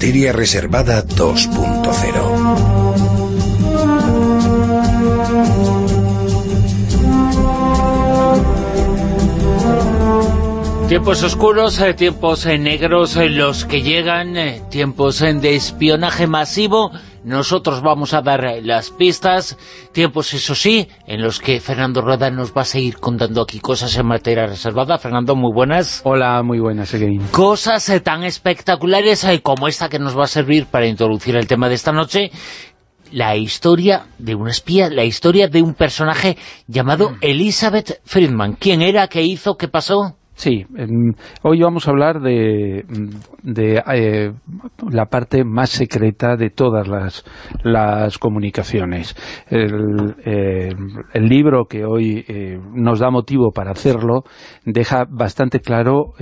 Materia Reservada 2.0 Tiempos oscuros, eh, tiempos eh, negros, eh, los que llegan, tiempos de espionaje masivo, nosotros vamos a dar las pistas, tiempos eso sí, en los que Fernando Rueda nos va a seguir contando aquí cosas en materia reservada. Fernando, muy buenas. Hola, muy buenas, again. Cosas tan espectaculares como esta que nos va a servir para introducir el tema de esta noche, la historia de una espía, la historia de un personaje llamado Elizabeth Friedman. ¿Quién era? ¿Qué hizo? ¿Qué pasó? Sí, hoy vamos a hablar de, eh, la parte más secreta de todas las, comunicaciones. Eh, el, libro que hoy eh, nos da motivo para hacerlo deja bastante claro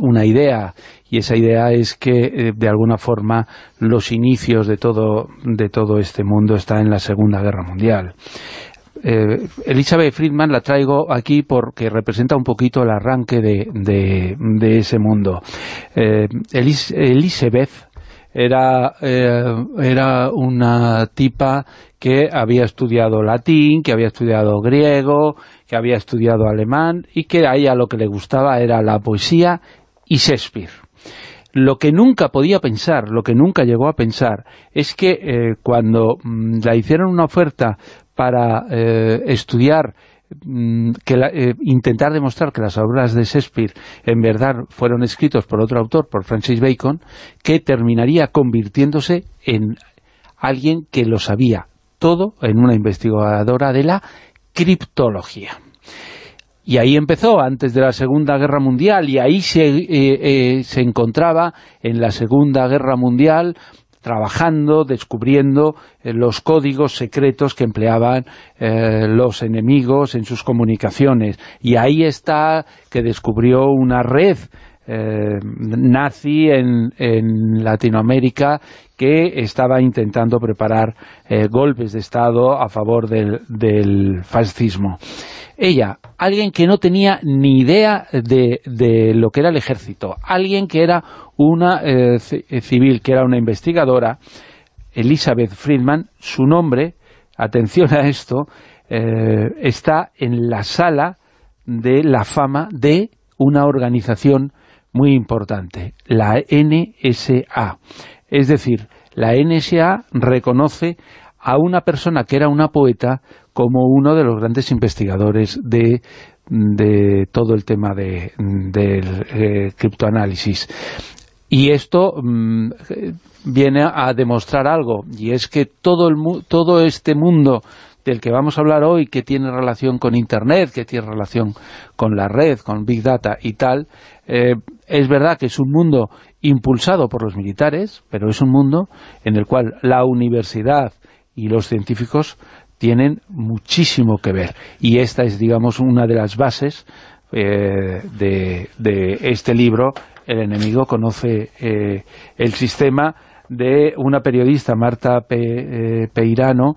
una idea, y esa idea es que, de alguna forma, los inicios de todo, de todo este mundo están en la Segunda Guerra Mundial eh, Elizabeth Friedman la traigo aquí porque representa un poquito el arranque de, ese mundo. Eh, Elizabeth era, eh, era una tipa que había estudiado latín, que había estudiado griego, que había estudiado alemán y que a ella lo que le gustaba era la poesía y Shakespeare. Lo que nunca podía pensar, lo que nunca llegó a pensar, es que eh, cuando mm, la hicieron una oferta para eh, estudiar mm, que eh, intentar demostrar que las obras de Shakespeare en verdad fueron escritos por otro autor, por Francis Bacon, que terminaría convirtiéndose en alguien que lo sabía todo en una investigadora de la criptología. Y ahí empezó, antes de la Segunda Guerra Mundial, y ahí se, eh, se encontraba en la Segunda Guerra Mundial trabajando, descubriendo eh, los códigos secretos que empleaban eh, los enemigos en sus comunicaciones. Y ahí está que descubrió una red eh, nazi en, Latinoamérica que estaba intentando preparar golpes de Estado a favor del, fascismo. Ella, alguien que no tenía ni idea de, de, lo que era el ejército, alguien que era una eh, eh, civil que era una investigadora, Elizabeth Friedman, su nombre, atención a esto, eh, está en la sala de la fama de una organización muy importante, la NSA. Es decir, la NSA reconoce a una persona que era una poeta como uno de los grandes investigadores de, todo el tema del criptoanálisis. Y esto mm, viene a demostrar algo, y es que todo, el, todo este mundo del que vamos a hablar hoy, que tiene relación con Internet, que tiene relación con la red, con Big Data y tal, eh, es verdad que es un mundo impulsado por los militares, pero es un mundo en el cual la universidad y los científicos tienen muchísimo que ver. Y esta es, digamos, una de las bases eh, de, de este libro el enemigo conoce eh, el sistema de una periodista, Marta eh, Peirano,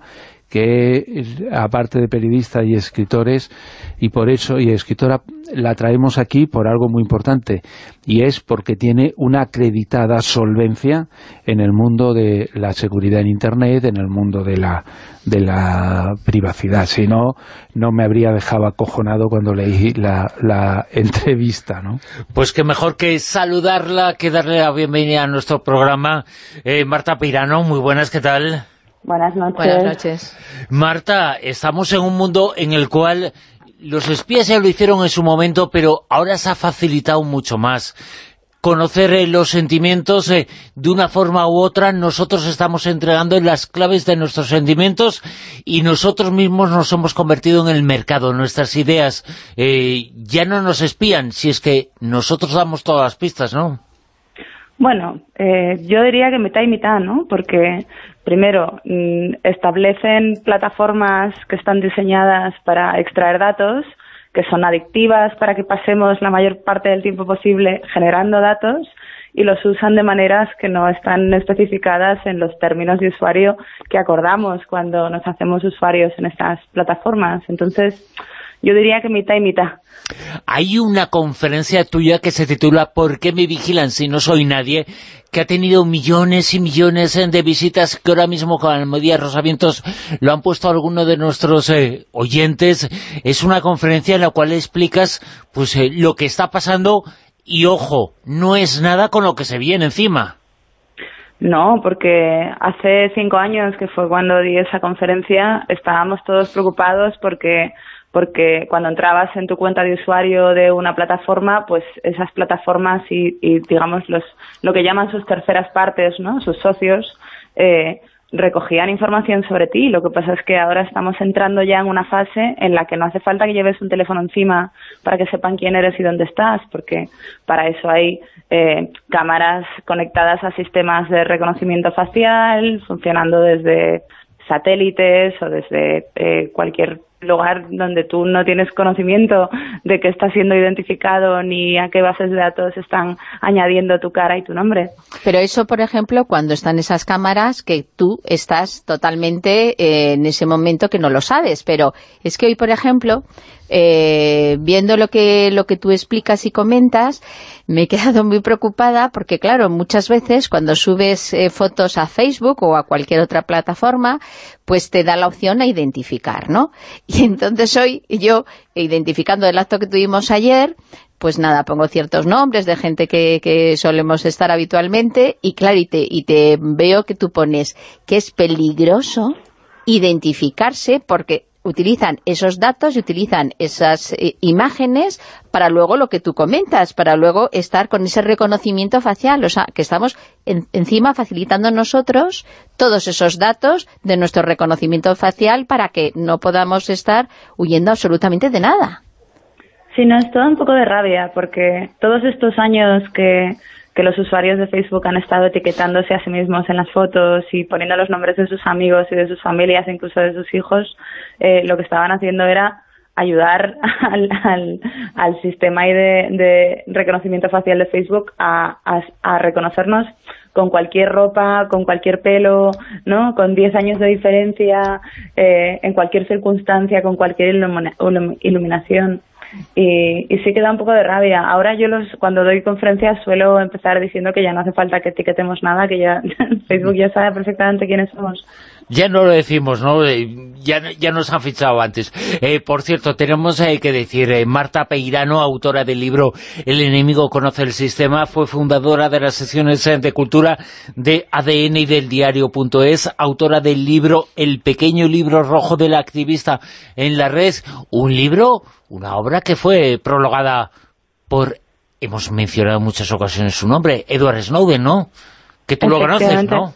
que aparte de periodista y escritores, y por eso, y escritora, la traemos aquí por algo muy importante, y es porque tiene una acreditada solvencia en el mundo de la seguridad en Internet, en el mundo de la, de la privacidad. Si no, no me habría dejado acojonado cuando leí la, la entrevista, ¿no? Pues que mejor que saludarla, que darle la bienvenida a nuestro programa. Eh, Marta Peirano, muy buenas, ¿qué tal? Buenas noches. Buenas noches. Marta, estamos en un mundo en el cual los espías ya lo hicieron en su momento, pero ahora se ha facilitado mucho más. Conocer eh, los sentimientos eh, de una forma u otra, nosotros estamos entregando las claves de nuestros sentimientos y nosotros mismos nos hemos convertido en el mercado. Nuestras ideas eh, ya no nos espían, si es que nosotros damos todas las pistas, ¿no? Bueno, yo diría que mitad y mitad, ¿no? Porque primero, mm, establecen plataformas que están diseñadas para extraer datos, que son adictivas para que pasemos la mayor parte del tiempo posible generando datos y los usan de maneras que no están especificadas en los términos de usuario que acordamos cuando nos hacemos usuarios en estas plataformas. Entonces, yo diría que mitad y mitad. Hay una conferencia tuya que se titula ¿Por qué me vigilan si no soy nadie? que ha tenido millones y millones de visitas, que ahora mismo con Almodía Rosavientos lo han puesto algunos de nuestros eh, oyentes. Es una conferencia en la cual explicas pues eh, lo que está pasando y, ojo, no es nada con lo que se viene encima. No, porque hace cinco años, que fue cuando di esa conferencia, estábamos todos preocupados porque porque cuando entrabas en tu cuenta de usuario de una plataforma, pues esas plataformas y, digamos los lo que llaman sus terceras partes, ¿no? Sus socios eh, recogían información sobre ti. Lo que pasa es que ahora estamos entrando ya en una fase en la que no hace falta que lleves un teléfono encima para que sepan quién eres y dónde estás, porque para eso hay eh, cámaras conectadas a sistemas de reconocimiento facial, funcionando desde satélites o desde eh, cualquier lugar donde tú no tienes conocimiento de que está siendo identificado ni a qué bases de datos están añadiendo tu cara y tu nombre. Pero eso, por ejemplo, cuando están esas cámaras, que tú estás totalmente eh, en ese momento que no lo sabes, pero es que hoy, por ejemplo, eh, viendo lo que, lo que tú explicas y comentas, me he quedado muy preocupada porque, claro, muchas veces cuando subes eh, fotos a Facebook o a cualquier otra plataforma, pues te da la opción a identificar, ¿no? Y entonces hoy yo, identificando el acto que tuvimos ayer, pues nada, pongo ciertos nombres de gente que, que solemos estar habitualmente y claro, y te, y te veo que tú pones que es peligroso identificarse porque utilizan esos datos y utilizan esas eh, imágenes para luego lo que tú comentas, para luego estar con ese reconocimiento facial, o sea, que estamos encima facilitando nosotros todos esos datos de nuestro reconocimiento facial para que no podamos estar huyendo absolutamente de nada. Sí, no, es todo un poco de rabia, porque todos estos años que que los usuarios de Facebook han estado etiquetándose a sí mismos en las fotos y poniendo los nombres de sus amigos y de sus familias, incluso de sus hijos, eh, lo que estaban haciendo era ayudar al, al, sistema de, reconocimiento facial de Facebook a, a, reconocernos con cualquier ropa, con cualquier pelo, ¿no? Con 10 años de diferencia, eh, en cualquier circunstancia, con cualquier iluminación. Y, y sí que da un poco de rabia. Ahora yo los cuando doy conferencias suelo empezar diciendo que ya no hace falta que etiquetemos nada, que ya Facebook ya sabe perfectamente quiénes somos. Ya no lo decimos, ¿no? Eh, ya, ya nos han fichado antes. Eh, por cierto, tenemos eh, que decir, Marta Peirano, autora del libro El enemigo conoce el sistema, fue fundadora de las sesiones de cultura de ADN y del diario.es, autora del libro El pequeño libro rojo del activista en la red, un libro, una obra que fue prologada por, hemos mencionado en muchas ocasiones su nombre, Edward Snowden, ¿no? Que tú lo conoces, ¿no?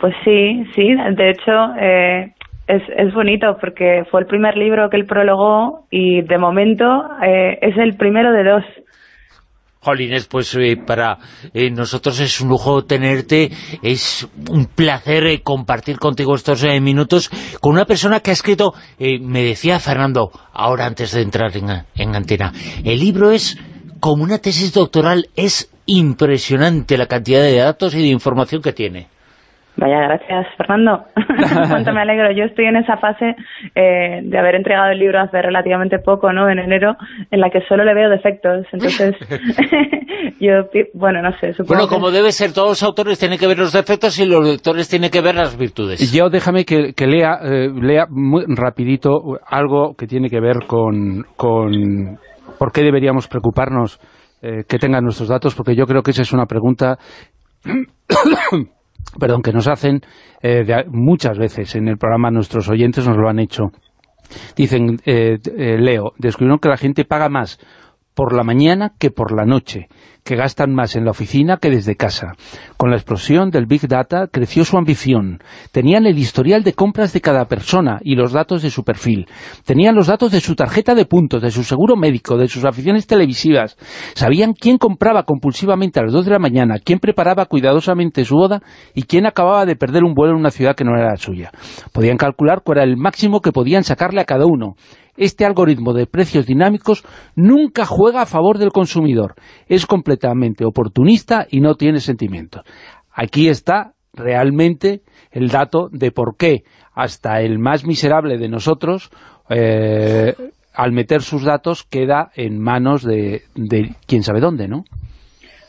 Pues sí, sí, de hecho eh, es, es bonito porque fue el primer libro que él prologó y de momento eh, es el primero de dos. Jolines, pues eh, para nosotros es un lujo tenerte, es un placer compartir contigo estos minutos con una persona que ha escrito, me decía Fernando, ahora antes de entrar en, en antena, el libro es como una tesis doctoral, es impresionante la cantidad de datos y de información que tiene. Vaya, gracias, Fernando. Cuánto me alegro. Yo estoy en esa fase eh, de haber entregado el libro hace relativamente poco, ¿no? En enero, en la que solo le veo defectos. Entonces, yo, bueno, no sé, supongo Bueno, como debe ser, todos los autores tienen que ver los defectos y los lectores tienen que ver las virtudes. Yo déjame que, lea, eh, lea muy rapidito algo que tiene que ver con, con por qué deberíamos preocuparnos eh, que tengan nuestros datos, porque yo creo que esa es una pregunta perdón, que nos hacen eh, muchas veces en el programa, nuestros oyentes nos lo han hecho. Dicen, eh, eh, Leo, descubrieron que la gente paga más por la mañana que por la noche que gastan más en la oficina que desde casa. Con la explosión del Big Data creció su ambición. Tenían el historial de compras de cada persona y los datos de su perfil. Tenían los datos de su tarjeta de puntos, de su seguro médico, de sus aficiones televisivas. Sabían quién compraba compulsivamente a las dos de la mañana, quién preparaba cuidadosamente su boda y quién acababa de perder un vuelo en una ciudad que no era la suya. Podían calcular cuál era el máximo que podían sacarle a cada uno este algoritmo de precios dinámicos nunca juega a favor del consumidor. Es completamente oportunista y no tiene sentimientos. Aquí está realmente el dato de por qué hasta el más miserable de nosotros eh, al meter sus datos queda en manos de, quién sabe dónde, ¿no?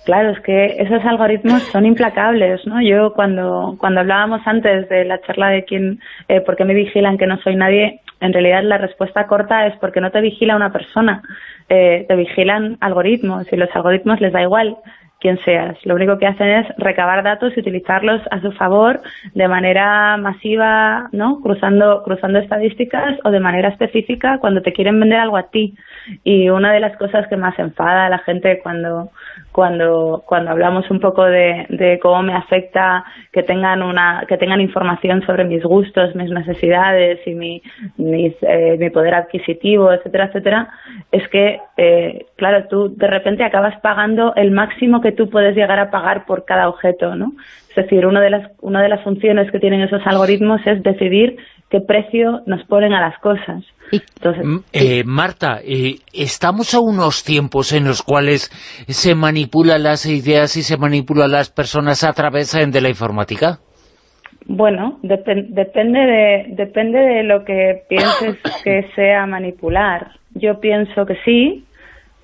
Claro, es que esos algoritmos son implacables, ¿no? Yo cuando, cuando hablábamos antes de la charla de quién, eh, por qué me vigilan que no soy nadie, en realidad la respuesta corta es porque no te vigila una persona, eh, te vigilan algoritmos y los algoritmos les da igual quién seas. Lo único que hacen es recabar datos y utilizarlos a su favor de manera masiva, ¿no? Cruzando, cruzando estadísticas o de manera específica cuando te quieren vender algo a ti. Y una de las cosas que más enfada a la gente cuando, cuando, cuando hablamos un poco de, de cómo me afecta que tengan una, que tengan información sobre mis gustos, mis necesidades y mi, mis, eh, mi poder adquisitivo, etcétera, etcétera, es que, eh, claro, tú de repente acabas pagando el máximo que tú puedes llegar a pagar por cada objeto, ¿no? Es decir, una de las, una de las funciones que tienen esos algoritmos es decidir qué precio nos ponen a las cosas. Entonces, eh, Marta, eh, estamos a unos tiempos en los cuales se manipulan las ideas y se manipulan las personas a través eh, de la informática. Bueno, depende, de, depende de lo que pienses que sea manipular. Yo pienso que sí,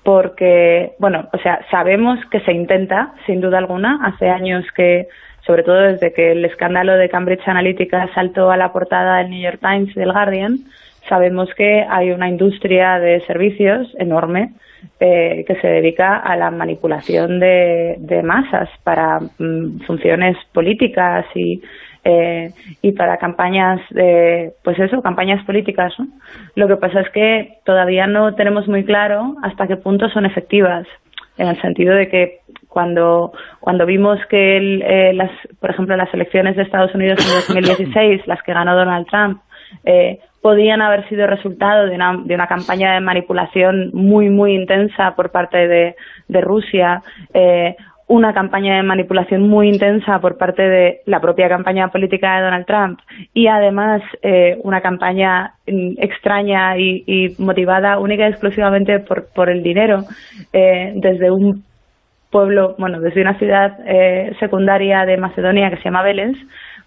porque, bueno, o sea, sabemos que se intenta, sin duda alguna. Hace años que, sobre todo desde que el escándalo de Cambridge Analytica saltó a la portada del New York Times y del Guardian, sabemos que hay una industria de servicios enorme eh, que se dedica a la manipulación de, masas para mm, funciones políticas y, eh, y para campañas de, pues eso, campañas políticas. Lo que pasa es que todavía no tenemos muy claro hasta qué punto son efectivas, en el sentido de que cuando, cuando vimos que, eh, las, por ejemplo, las elecciones de Estados Unidos en 2016, las que ganó Donald Trump, eh, podían haber sido resultado de una, de una campaña de manipulación muy, muy intensa por parte de, de Rusia, eh, una campaña de manipulación muy intensa por parte de la propia campaña política de Donald Trump y además eh, una campaña mm, extraña y, y, motivada única y exclusivamente por, por el dinero eh, desde un pueblo, bueno, desde una ciudad eh, secundaria de Macedonia que se llama Vélez,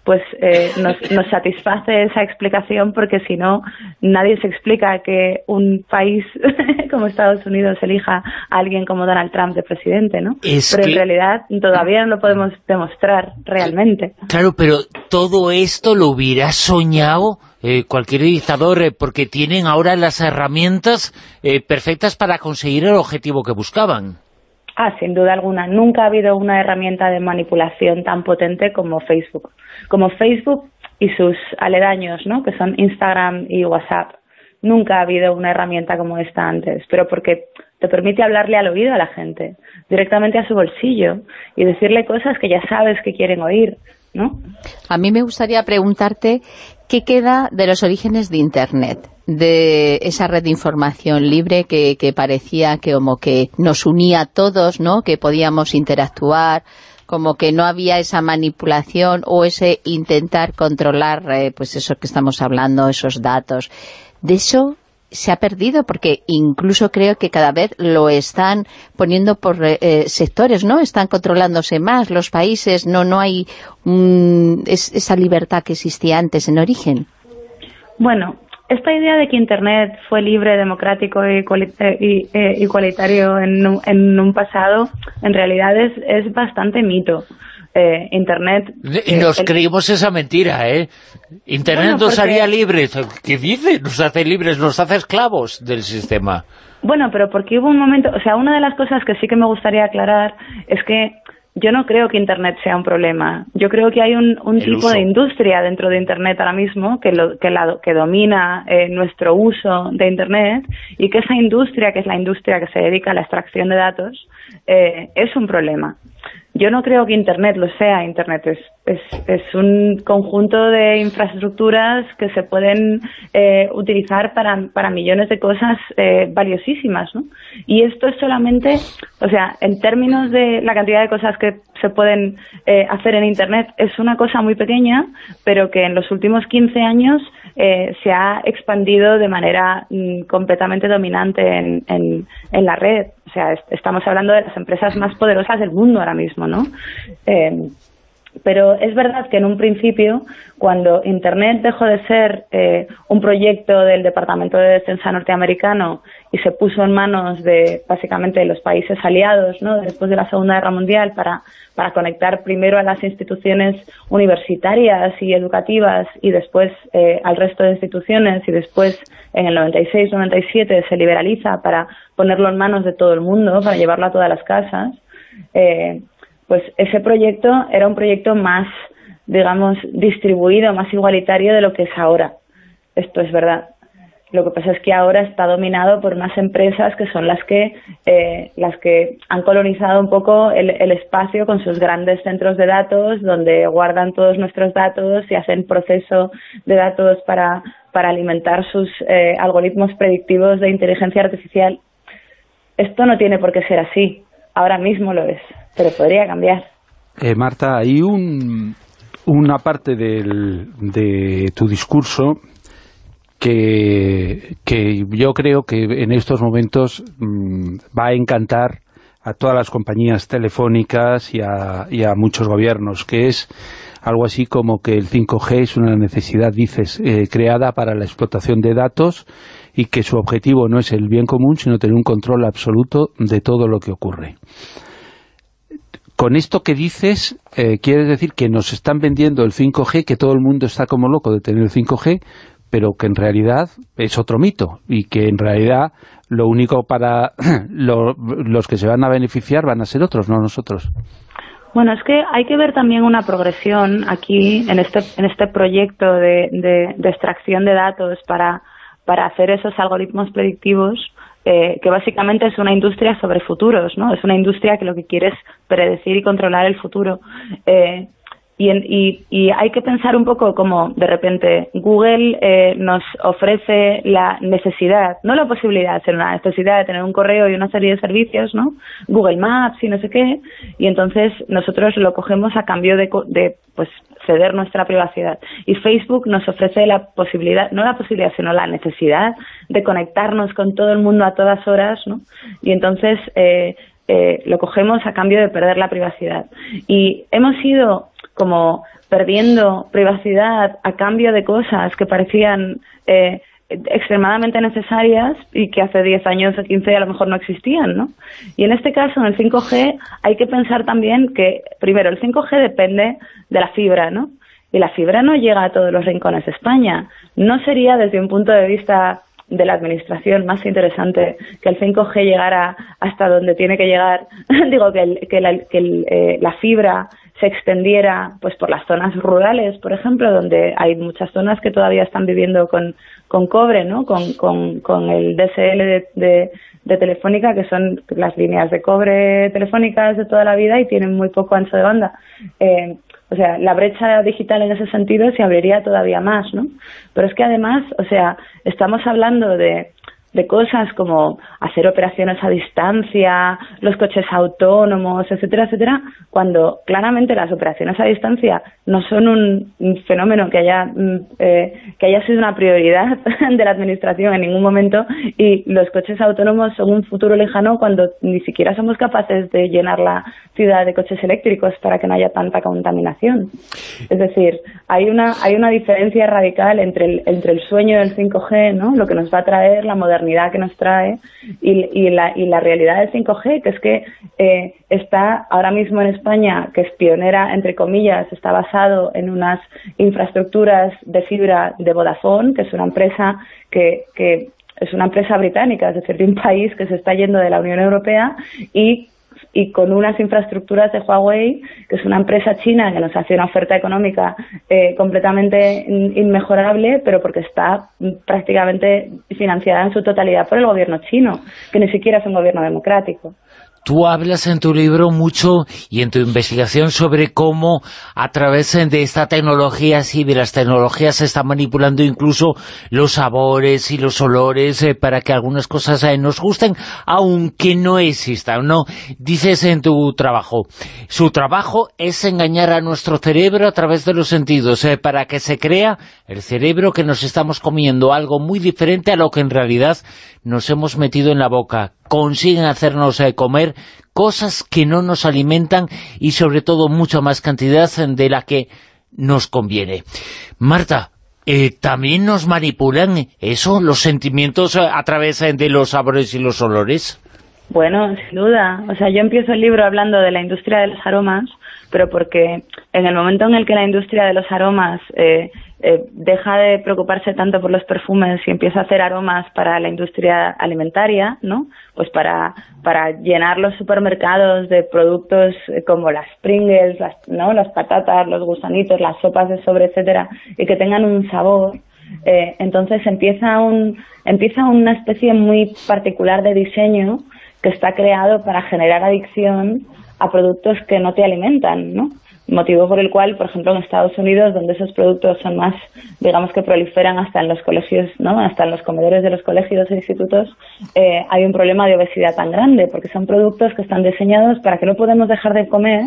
pues eh, nos, nos, satisface esa explicación porque si no, nadie se explica que un país como Estados Unidos elija a alguien como Donald Trump de presidente, ¿no? pero en realidad todavía no lo podemos demostrar realmente. Claro, pero todo esto lo hubiera soñado eh, cualquier dictador, eh, porque tienen ahora las herramientas perfectas para conseguir el objetivo que buscaban. Ah, sin duda alguna. Nunca ha habido una herramienta de manipulación tan potente como Facebook. Como Facebook y sus aledaños, ¿no? Que son Instagram y WhatsApp. Nunca ha habido una herramienta como esta antes, pero porque te permite hablarle al oído a la gente, directamente a su bolsillo, y decirle cosas que ya sabes que quieren oír, ¿no? A mí me gustaría preguntarte qué queda de los orígenes de Internet de esa red de información libre que, parecía que como que nos unía a todos, ¿no? que podíamos interactuar, como que no había esa manipulación o ese intentar controlar, eh, pues eso que estamos hablando, esos datos. De eso se ha perdido porque incluso creo que cada vez lo están poniendo por eh, eh, sectores, ¿no? Están controlándose más los países, no no hay esa libertad que existía antes en origen. Bueno, esta idea de que Internet fue libre, democrático e igualitario en en un pasado, en realidad es, es bastante mito. Eh, Internet... Nos creímos esa mentira, ¿eh? Internet nos haría libres. ¿Qué dice? Nos hace libres, nos hace esclavos del sistema. Bueno, pero porque hubo un momento... O sea, una de las cosas que sí que me gustaría aclarar es que yo no creo que Internet sea un problema. Yo creo que hay un, tipo de industria dentro de Internet ahora mismo que, lo, que, la, que domina eh, nuestro uso de Internet y que esa industria, que es la industria que se dedica a la extracción de datos, eh, es un problema. Yo no creo que Internet lo sea. Internet es, es, es un conjunto de infraestructuras que se pueden eh, utilizar para, millones de cosas eh, valiosísimas, ¿no? Y esto es solamente, o sea, en términos de la cantidad de cosas que se pueden eh, hacer en Internet, es una cosa muy pequeña, pero que en los últimos 15 años eh, se ha expandido de manera mm, completamente dominante en, la red. O sea, estamos hablando de las empresas más poderosas del mundo ahora mismo, ¿no? Eh, pero es verdad que en un principio, cuando Internet dejó de ser eh, un proyecto del Departamento de Defensa norteamericano y se puso en manos de básicamente los países aliados ¿no? después de la Segunda Guerra Mundial para, para conectar primero a las instituciones universitarias y educativas y después eh, al resto de instituciones y después en el 96-97 se liberaliza para ponerlo en manos de todo el mundo, para llevarlo a todas las casas. Eh, pues ese proyecto era un proyecto más, digamos, distribuido, más igualitario de lo que es ahora. Esto es verdad. Lo que pasa es que ahora está dominado por unas empresas que son las que eh, las que han colonizado un poco el, espacio con sus grandes centros de datos, donde guardan todos nuestros datos y hacen proceso de datos para, para alimentar sus eh, algoritmos predictivos de inteligencia artificial. Esto no tiene por qué ser así. Ahora mismo lo es pero podría cambiar. Eh, Marta, hay un, una parte del, de tu discurso que, yo creo que en estos momentos mm, va a encantar a todas las compañías telefónicas y a, y a, muchos gobiernos, que es algo así como que el 5G es una necesidad, dices, eh, creada para la explotación de datos y que su objetivo no es el bien común, sino tener un control absoluto de todo lo que ocurre. Con esto que dices, eh, quieres decir que nos están vendiendo el 5G, que todo el mundo está como loco de tener el 5G, pero que en realidad es otro mito, y que en realidad lo único para los que se van a beneficiar van a ser otros, no nosotros. Bueno, es que hay que ver también una progresión aquí en este, en este proyecto de, de extracción de datos para, para hacer esos algoritmos predictivos eh, que básicamente es una industria sobre futuros, ¿no? Es una industria que lo que quiere es predecir y controlar el futuro. Eh, y, y, hay que pensar un poco como de repente Google eh, nos ofrece la necesidad, no la posibilidad, sino la necesidad de tener un correo y una serie de servicios, ¿no? Google Maps y no sé qué, y entonces nosotros lo cogemos a cambio de, de pues ceder nuestra privacidad. Y Facebook nos ofrece la posibilidad, no la posibilidad, sino la necesidad de conectarnos con todo el mundo a todas horas, ¿no? Y entonces eh, eh, lo cogemos a cambio de perder la privacidad. Y hemos ido como perdiendo privacidad a cambio de cosas que parecían eh, extremadamente necesarias y que hace 10 años o 15 a lo mejor no existían, ¿no? Y en este caso, en el 5G, hay que pensar también que, primero, el 5G depende de la fibra, ¿no? Y la fibra no llega a todos los rincones de España. No sería, desde un punto de vista de la administración más interesante que el 5G llegara hasta donde tiene que llegar, digo que, que, la, eh, la, fibra se extendiera pues por las zonas rurales, por ejemplo, donde hay muchas zonas que todavía están viviendo con, con cobre, ¿no? con, con, con el DSL de, de, Telefónica, que son las líneas de cobre telefónicas de toda la vida y tienen muy poco ancho de banda. Eh, o sea, la brecha digital en ese sentido se abriría todavía más, ¿no? Pero es que además, o sea, estamos hablando de de cosas como hacer operaciones a distancia, los coches autónomos, etcétera, etcétera, cuando claramente las operaciones a distancia no son un, fenómeno que haya mm, eh, que haya sido una prioridad de la administración en ningún momento y los coches autónomos son un futuro lejano cuando ni siquiera somos capaces de llenar la ciudad de coches eléctricos para que no haya tanta contaminación. Es decir, hay una hay una diferencia radical entre el, entre el sueño del 5G, ¿no? Lo que nos va a traer la modernidad que nos trae y, la, y la realidad del 5G, que es que eh, está ahora mismo en España, que es pionera, entre comillas, está basado en unas infraestructuras de fibra de Vodafone, que es una empresa que, que es una empresa británica, es decir, de un país que se está yendo de la Unión Europea y y con unas infraestructuras de Huawei, que es una empresa china que nos hace una oferta económica eh, completamente inmejorable, pero porque está prácticamente financiada en su totalidad por el gobierno chino, que ni siquiera es un gobierno democrático. Tú hablas en tu libro mucho y en tu investigación sobre cómo a través de esta tecnología, y de las tecnologías se están manipulando incluso los sabores y los olores eh, para que algunas cosas eh, nos gusten, aunque no existan, ¿no? dices en tu trabajo, su trabajo es engañar a nuestro cerebro a través de los sentidos, eh, para que se crea el cerebro que nos estamos comiendo algo muy diferente a lo que en realidad nos hemos metido en la boca. Consiguen hacernos eh, comer cosas que no nos alimentan y sobre todo mucha más cantidad de la que nos conviene. Marta, eh, ¿también nos manipulan eso, los sentimientos a través de los sabores y los olores? Bueno, sin duda. O sea, yo empiezo el libro hablando de la industria de los aromas, pero porque en el momento en el que la industria de los aromas eh, eh, deja de preocuparse tanto por los perfumes y empieza a hacer aromas para la industria alimentaria, ¿no? Pues para, para llenar los supermercados de productos eh, como las Pringles, las, ¿no? Las patatas, los gusanitos, las sopas de sobre, etcétera, y que tengan un sabor, eh, entonces empieza un, empieza una especie muy particular de diseño que está creado para generar adicción a productos que no te alimentan, ¿no? Motivo por el cual, por ejemplo, en Estados Unidos, donde esos productos son más, digamos que proliferan hasta en los colegios, ¿no? Hasta en los comedores de los colegios e institutos, eh, hay un problema de obesidad tan grande, porque son productos que están diseñados para que no podemos dejar de comer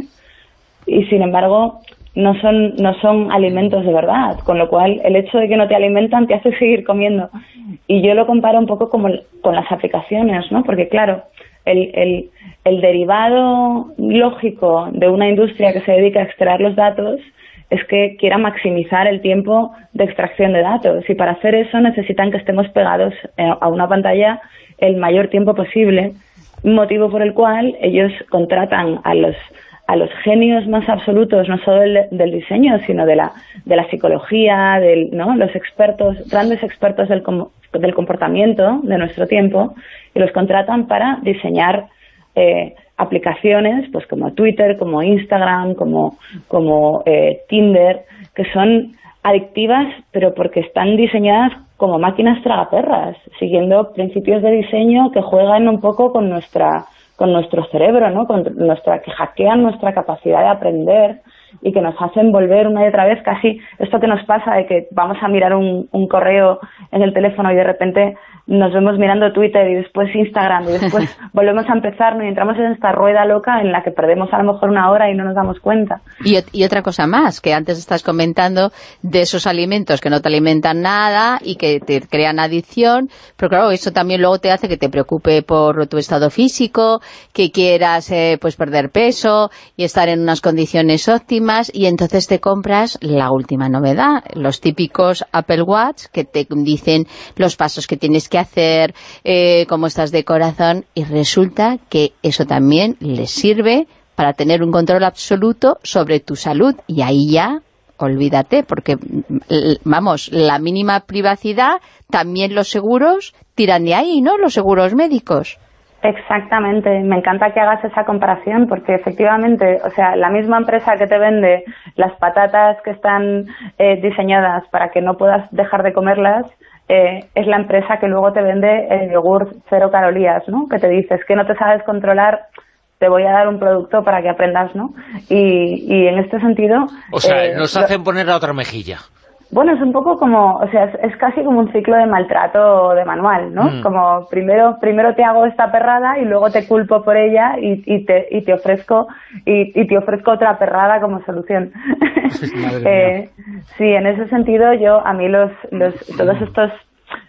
y, sin embargo, no son, no son alimentos de verdad, con lo cual el hecho de que no te alimentan te hace seguir comiendo. Y yo lo comparo un poco como con las aplicaciones, ¿no? Porque claro, el, el, derivado lógico de una industria que se dedica a extraer los datos es que quiera maximizar el tiempo de extracción de datos y para hacer eso necesitan que estemos pegados eh, a una pantalla el mayor tiempo posible, motivo por el cual ellos contratan a los a los genios más absolutos, no solo del, del diseño, sino de la, de la psicología, del, ¿no? los expertos, grandes expertos del, del comportamiento de nuestro tiempo, y los contratan para diseñar eh, aplicaciones pues como Twitter, como Instagram, como, como eh, Tinder, que son adictivas, pero porque están diseñadas como máquinas tragaperras, siguiendo principios de diseño que juegan un poco con nuestra con nuestro cerebro, ¿no? Con nuestra que hackean nuestra capacidad de aprender y que nos hacen volver una y otra vez casi esto que nos pasa de que vamos a mirar un, un correo en el teléfono y de repente nos vemos mirando Twitter y después Instagram y después volvemos a empezar y entramos en esta rueda loca en la que perdemos a lo mejor una hora y no nos damos cuenta. Y, y, otra cosa más, que antes estás comentando de esos alimentos que no te alimentan nada y que te crean adicción, pero claro, eso también luego te hace que te preocupe por tu estado físico, que quieras eh, pues perder peso y estar en unas condiciones óptimas y entonces te compras la última novedad, los típicos Apple Watch que te dicen los pasos que tienes que hacer, eh, cómo estás de corazón, y resulta que eso también les sirve para tener un control absoluto sobre tu salud, y ahí ya olvídate, porque, vamos, la mínima privacidad, también los seguros tiran de ahí, ¿no?, los seguros médicos. Exactamente, me encanta que hagas esa comparación porque efectivamente, o sea, la misma empresa que te vende las patatas que están eh, diseñadas para que no puedas dejar de comerlas, eh, es la empresa que luego te vende el yogur cero calorías, ¿no? Que te dices que no te sabes controlar, te voy a dar un producto para que aprendas, ¿no? Y, y en este sentido... O sea, eh, nos hacen poner la otra mejilla. Bueno, es un poco como, o sea, es, casi como un ciclo de maltrato de manual, ¿no? Mm. Como primero primero te hago esta perrada y luego te culpo por ella y, y te, y te ofrezco y, y, te ofrezco otra perrada como solución. eh, sí, en ese sentido yo a mí los, los todos estos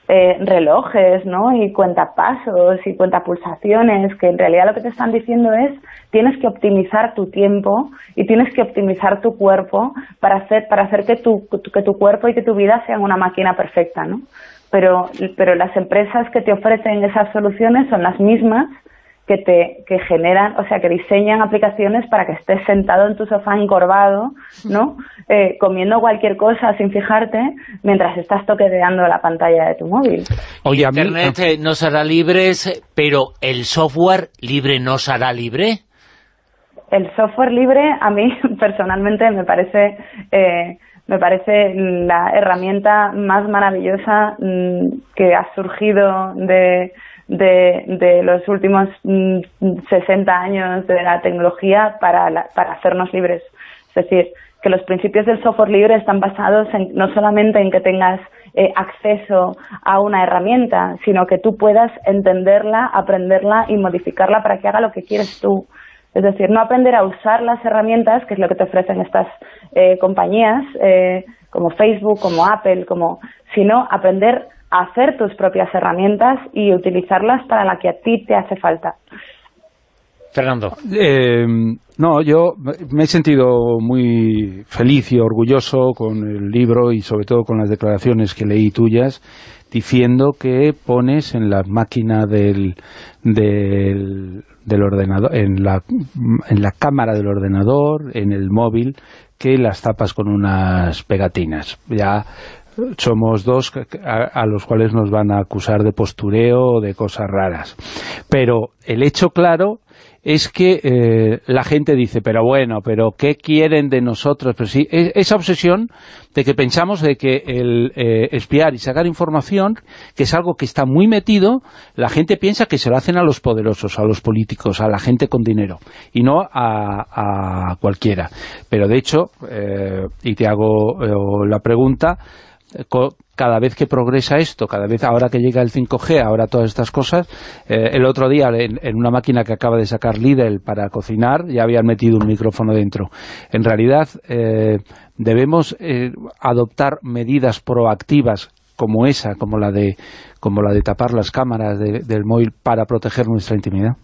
eh, relojes, ¿no? Y cuentapasos y cuentapulsaciones, que en realidad lo que te están diciendo es tienes que optimizar tu tiempo y tienes que optimizar tu cuerpo para hacer para hacer que tu que tu cuerpo y que tu vida sean una máquina perfecta, ¿no? Pero pero las empresas que te ofrecen esas soluciones son las mismas que te que generan, o sea, que diseñan aplicaciones para que estés sentado en tu sofá encorvado, ¿no? Eh, comiendo cualquier cosa sin fijarte mientras estás toqueteando la pantalla de tu móvil. Oye, Internet eh, no será libre, pero ¿el software libre no será libre? El software libre a mí personalmente me parece... Eh, me parece la herramienta más maravillosa mm, que ha surgido de, de, los últimos 60 mm, años de la tecnología para, para hacernos libres. Es decir, que los principios del software libre están basados en, no solamente en que tengas eh, acceso a una herramienta, sino que tú puedas entenderla, aprenderla y modificarla para que haga lo que quieres tú. Es decir, no aprender a usar las herramientas, que es lo que te ofrecen estas eh, compañías, eh, como Facebook, como Apple, como, sino aprender hacer tus propias herramientas y utilizarlas para la que a ti te hace falta. Fernando. Eh, no, yo me he sentido muy feliz y orgulloso con el libro y sobre todo con las declaraciones que leí tuyas diciendo que pones en la máquina del, del, del ordenador, en la, en la cámara del ordenador, en el móvil, que las tapas con unas pegatinas. Ya somos dos a, a, los cuales nos van a acusar de postureo o de cosas raras. Pero el hecho claro es que eh, la gente dice, pero bueno, pero ¿qué quieren de nosotros? Sí, esa obsesión de que pensamos de que el eh, espiar y sacar información, que es algo que está muy metido, la gente piensa que se lo hacen a los poderosos, a los políticos, a la gente con dinero, y no a, a cualquiera. Pero de hecho, eh, y te hago eh, la pregunta, cada vez que progresa esto, cada vez ahora que llega el 5G, ahora todas estas cosas, eh, el otro día en, una máquina que acaba de sacar Lidl para cocinar, ya habían metido un micrófono dentro. En realidad, eh, debemos eh, adoptar medidas proactivas como esa, como la de como la de tapar las cámaras de, del móvil para proteger nuestra intimidad.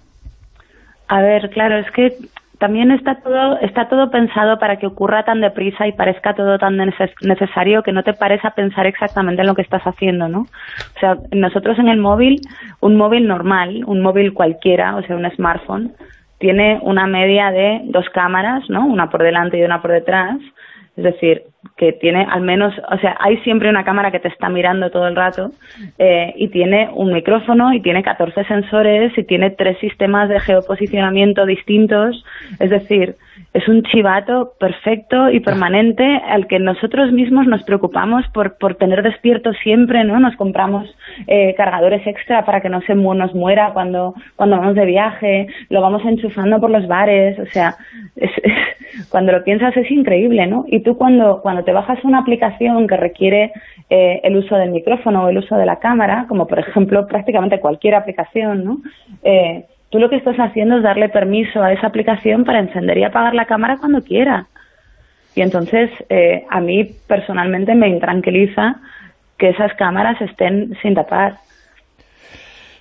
A ver, claro, es que también está todo, está todo pensado para que ocurra tan deprisa y parezca todo tan necesario que no te pares a pensar exactamente en lo que estás haciendo, ¿no? O sea, nosotros en el móvil, un móvil normal, un móvil cualquiera, o sea, un smartphone, tiene una media de dos cámaras, ¿no? Una por delante y una por detrás. Es decir, que tiene al menos, o sea, hay siempre una cámara que te está mirando todo el rato eh, y tiene un micrófono y tiene 14 sensores y tiene tres sistemas de geoposicionamiento distintos. Es decir, es un chivato perfecto y permanente al que nosotros mismos nos preocupamos por, por tener despierto siempre, ¿no? Nos compramos eh, cargadores extra para que no se mu nos muera cuando, cuando vamos de viaje, lo vamos enchufando por los bares, o sea, es, es, cuando lo piensas es increíble, ¿no? Y tú cuando, cuando te bajas una aplicación que requiere eh, el uso del micrófono o el uso de la cámara, como por ejemplo prácticamente cualquier aplicación, ¿no? Eh, tú lo que estás haciendo es darle permiso a esa aplicación para encender y apagar la cámara cuando quiera. Y entonces, eh, a mí personalmente me intranquiliza que esas cámaras estén sin tapar.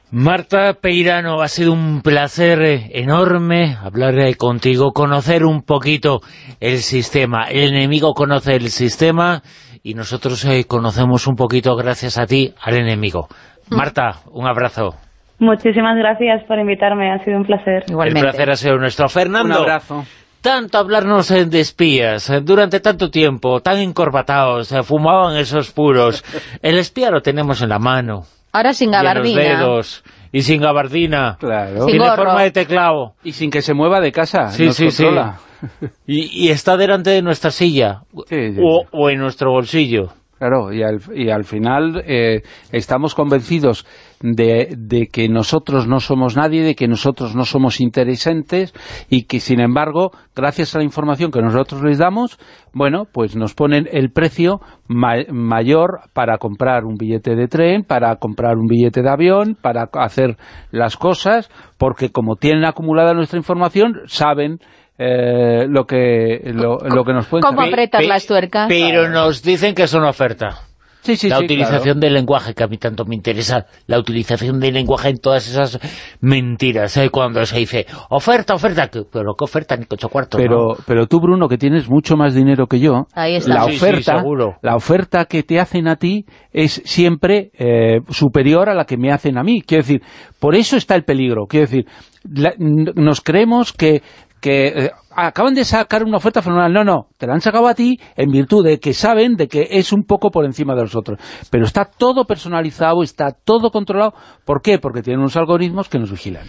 Marta Peirano, ha sido un placer enorme hablar contigo, conocer un poquito el sistema. El enemigo conoce el sistema y nosotros eh, conocemos un poquito, gracias a ti, al enemigo. Marta, un abrazo. Muchísimas gracias por invitarme, ha sido un placer. Igualmente. El placer ha sido nuestro. Fernando, un abrazo. Tanto hablarnos de espías, durante tanto tiempo, tan encorbatados, fumaban esos puros. El espía lo tenemos en la mano. Ahora sin gabardina. Y en los dedos, y sin gabardina. Claro. Tiene forma de teclado. Y sin que se mueva de casa. Sí, nos sí, controla. sí. Y, y, está delante de nuestra silla. Sí, sí. O, o, en nuestro bolsillo. Claro, y al, y al final eh, estamos convencidos de, de, que nosotros no somos nadie, de que nosotros no somos interesantes y que, sin embargo, gracias a la información que nosotros les damos, bueno, pues nos ponen el precio ma mayor para comprar un billete de tren, para comprar un billete de avión, para hacer las cosas, porque como tienen acumulada nuestra información, saben eh, lo que lo, lo, que nos pueden ¿Cómo apretas las tuercas? Pero nos dicen que es una oferta. Sí, sí, la sí, utilización claro. del lenguaje, que a mí tanto me interesa, la utilización del lenguaje en todas esas mentiras, ¿eh? cuando se dice, oferta, oferta, pero ¿qué oferta? Ni ocho cuartos, pero, ¿no? pero tú, Bruno, que tienes mucho más dinero que yo, Ahí está. la oferta la oferta que te hacen a ti es siempre eh, superior a la que me hacen a mí. Quiero decir, por eso está el peligro. Quiero decir, la- nos creemos que que eh, acaban de sacar una oferta fenomenal. No, no, te la han sacado a ti en virtud de que saben de que es un poco por encima de los otros. Pero está todo personalizado, está todo controlado. ¿Por qué? Porque tienen unos algoritmos que nos vigilan.